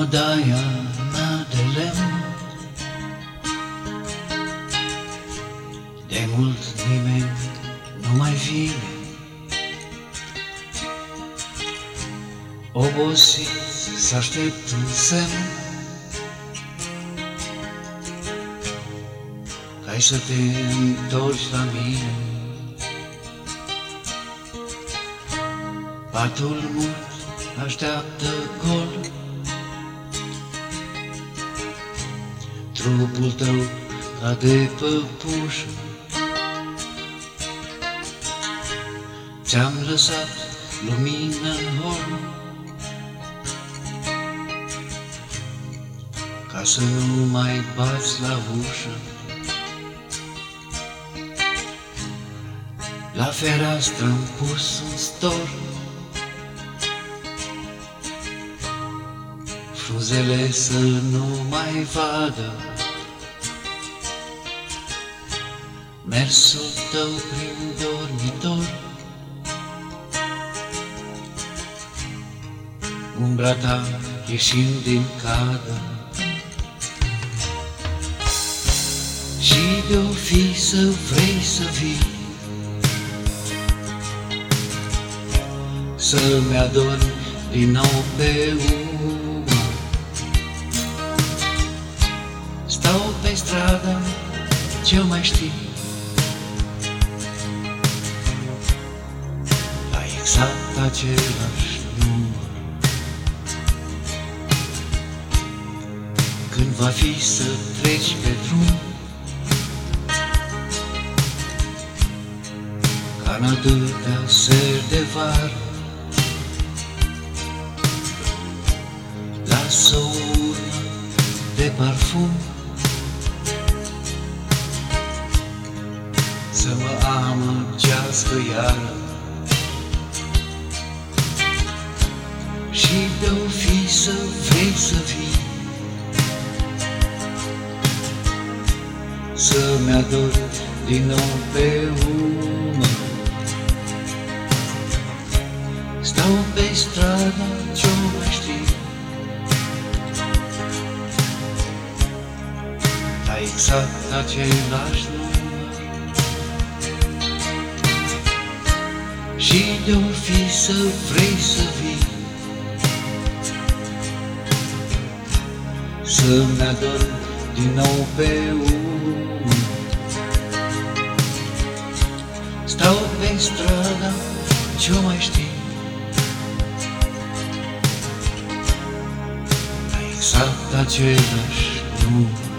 odaia mea de lemn. De mult nimeni nu mai vine. Obosit să aștept un semn. Hai să te întorci la mine. Patul mult așteaptă gol Trupul tău ca de păpușă Ți-am lăsat lumină în hol Ca să nu mai bați la ușă. La fereastră am pus un stor Frunzele să nu mai vadă. Mersul tău prin dormitor Umbra ta ieșind din cadă. Și de-o fi să vrei să vii Să-mi adormi din nou pe umăr ce mai știi? La exact același număr Când va fi să treci pe drum Ca în atâtea seri de vară Lasă o urmă de parfum Să mă amăgească iară Și de-o fi să vrei să vii Să-mi ador din nou pe umăr. Stau pe stradă, ce-o mai știi? La exact același număr Și de-o fi să vrei să vii. Să-mi ador din nou pe umăr Stau pe stradă, ce-o mai știi? La exact același număr